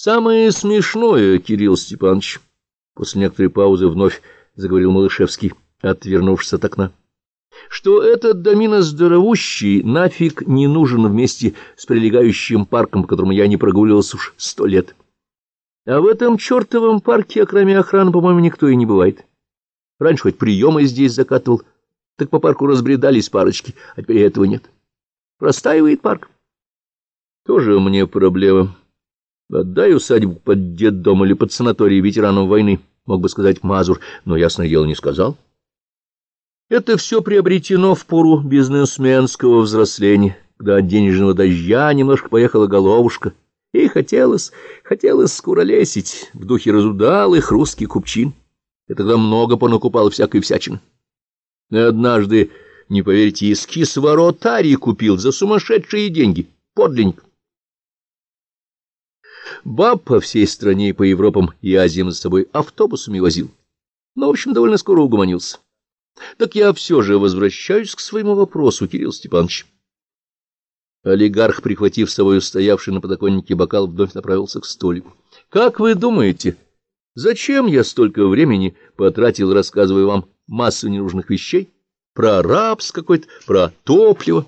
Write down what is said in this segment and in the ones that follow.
Самое смешное, Кирилл Степанович, после некоторой паузы вновь заговорил Малышевский, отвернувшись от окна, что этот домина здоровущий нафиг не нужен вместе с прилегающим парком, по которому я не прогуливался уж сто лет. А в этом чертовом парке, кроме охраны, по-моему, никто и не бывает. Раньше хоть приемы здесь закатывал, так по парку разбредались парочки, а теперь этого нет. Простаивает парк. Тоже мне проблема. Отдай усадьбу под детдом или под санаторий ветеранов войны, мог бы сказать Мазур, но, ясное дело, не сказал. Это все приобретено в пору бизнесменского взросления, когда от денежного дождя немножко поехала головушка, и хотелось, хотелось скуролесить в духе разудалых русских купчин. Я тогда много понакупал всякой всячины. И однажды, не поверите, эскиз воротарий купил за сумасшедшие деньги, подлинник. Баб по всей стране и по Европам и Азиям с собой автобусами возил. Но, в общем, довольно скоро угомонился. Так я все же возвращаюсь к своему вопросу, Кирилл Степанович. Олигарх, прихватив с собой стоявший на подоконнике бокал, вновь направился к столику. — Как вы думаете, зачем я столько времени потратил, рассказывая вам массу ненужных вещей? Про рабс какой-то, про топливо?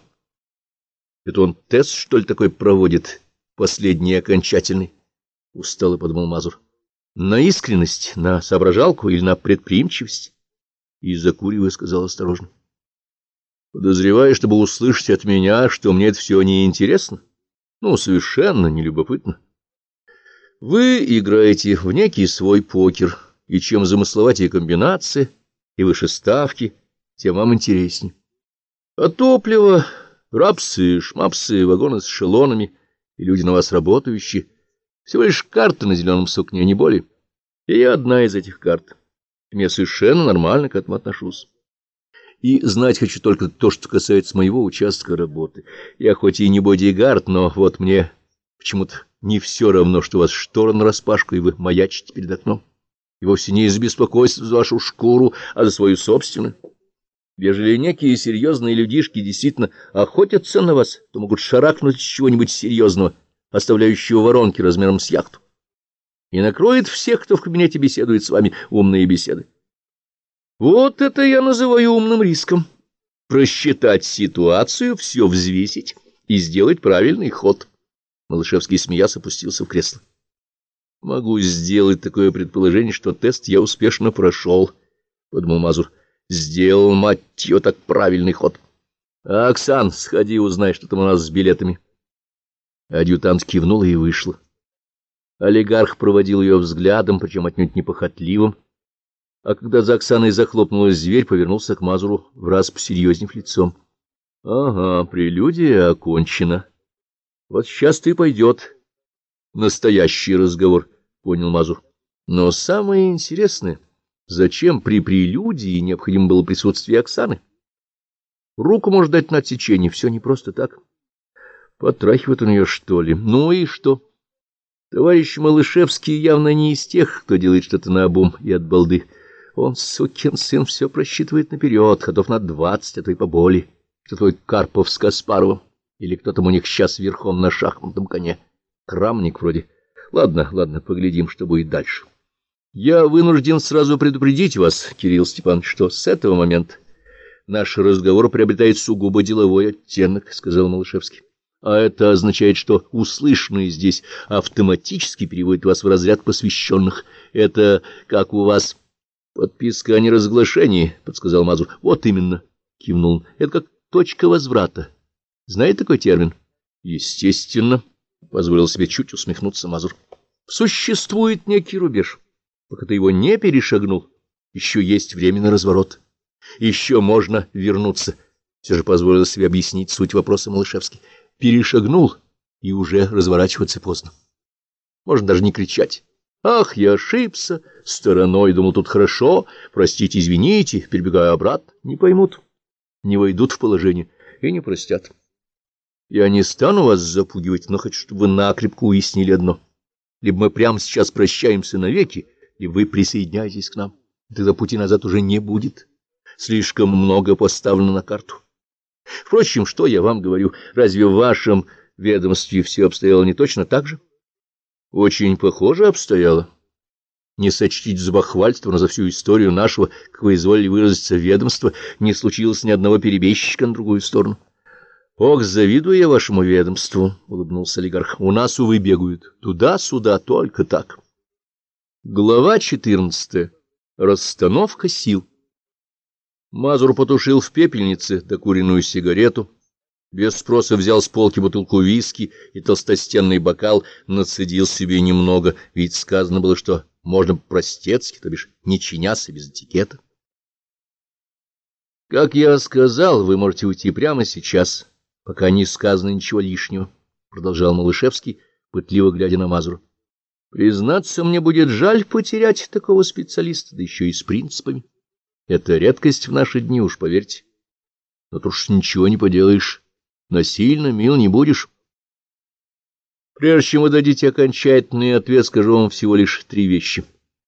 Это он тест, что ли, такой проводит, последний окончательный? — устало подумал Мазур. — На искренность, на соображалку или на предприимчивость? И, закуривая, сказал осторожно. — Подозреваю, чтобы услышать от меня, что мне это все неинтересно. Ну, совершенно нелюбопытно. Вы играете в некий свой покер, и чем замысловатее комбинации и выше ставки, тем вам интереснее. А топливо, рапсы, шмапсы, вагоны с шелонами и люди на вас работающие — всего лишь карта на зеленом сукне, не более. И я одна из этих карт. Я совершенно нормально к этому отношусь. И знать хочу только то, что касается моего участка работы. Я хоть и не бодигард, но вот мне почему-то не все равно, что у вас штора нараспашку, и вы маячите перед окном. И вовсе не из беспокойства за вашу шкуру, а за свою собственную. Ежели некие серьезные людишки действительно охотятся на вас, то могут шарахнуть чего-нибудь серьезного, оставляющего воронки размером с яхту, и накроет всех, кто в кабинете беседует с вами, умные беседы. Вот это я называю умным риском. Просчитать ситуацию, все взвесить и сделать правильный ход. Малышевский, смеясь, опустился в кресло. Могу сделать такое предположение, что тест я успешно прошел, — подумал Мазур. Сделал, мать ее, так правильный ход. Оксан, сходи, узнай, что там у нас с билетами. Адъютант кивнула и вышла. Олигарх проводил ее взглядом, причем отнюдь непохотливым, а когда за Оксаной захлопнулась дверь, повернулся к Мазуру в раз посерьезнев лицом. — Ага, прелюдия окончена. Вот сейчас-то и пойдет настоящий разговор, — понял Мазур. Но самое интересное, зачем при прелюдии необходимо было присутствие Оксаны? Руку может дать на отсечение, все не просто так. — Потрахивает у нее, что ли? Ну и что? Товарищ Малышевский явно не из тех, кто делает что-то наобум и от балды. Он, сукин сын, все просчитывает наперед, готов на двадцать, а то и поболее. Что твой Карпов с Каспаровым? Или кто там у них сейчас верхом на шахматном коне? Крамник вроде. Ладно, ладно, поглядим, что будет дальше. Я вынужден сразу предупредить вас, Кирилл Степанович, что с этого момента наш разговор приобретает сугубо деловой оттенок, — сказал Малышевский. А это означает, что услышанное здесь автоматически переводит вас в разряд посвященных. Это как у вас подписка о неразглашении, — подсказал Мазур. — Вот именно, — кивнул Это как точка возврата. Знаете такой термин? — Естественно, — позволил себе чуть усмехнуться Мазур. — Существует некий рубеж. Пока ты его не перешагнул, еще есть время на разворот. Еще можно вернуться. Все же позволил себе объяснить суть вопроса Малышевский перешагнул, и уже разворачиваться поздно. Можно даже не кричать. Ах, я ошибся, стороной, думал, тут хорошо, простите, извините, перебегаю обратно. Не поймут, не войдут в положение и не простят. Я не стану вас запугивать, но хочу, чтобы вы накрепко уяснили одно. Либо мы прямо сейчас прощаемся навеки, либо вы присоединяетесь к нам. Тогда пути назад уже не будет. Слишком много поставлено на карту. Впрочем, что я вам говорю, разве в вашем ведомстве все обстояло не точно так же? Очень похоже обстояло. Не сочтите за бахвальство, но за всю историю нашего, как вы изволили выразиться, ведомства, не случилось ни одного перебежчика на другую сторону. — Ох, завидую я вашему ведомству, — улыбнулся олигарх. — У нас, увы, бегают. Туда-сюда, только так. Глава четырнадцатая. Расстановка сил. Мазур потушил в пепельнице докуренную сигарету, без спроса взял с полки бутылку виски и толстостенный бокал, нацедил себе немного, ведь сказано было, что можно простецки, то бишь не чиняться без этикета. Как я сказал, вы можете уйти прямо сейчас, пока не сказано ничего лишнего, — продолжал Малышевский, пытливо глядя на Мазура. Признаться, мне будет жаль потерять такого специалиста, да еще и с принципами. Это редкость в наши дни, уж поверьте. Но тут уж ничего не поделаешь. Насильно мил не будешь. Прежде чем вы дадите окончательный ответ, скажу вам всего лишь три вещи —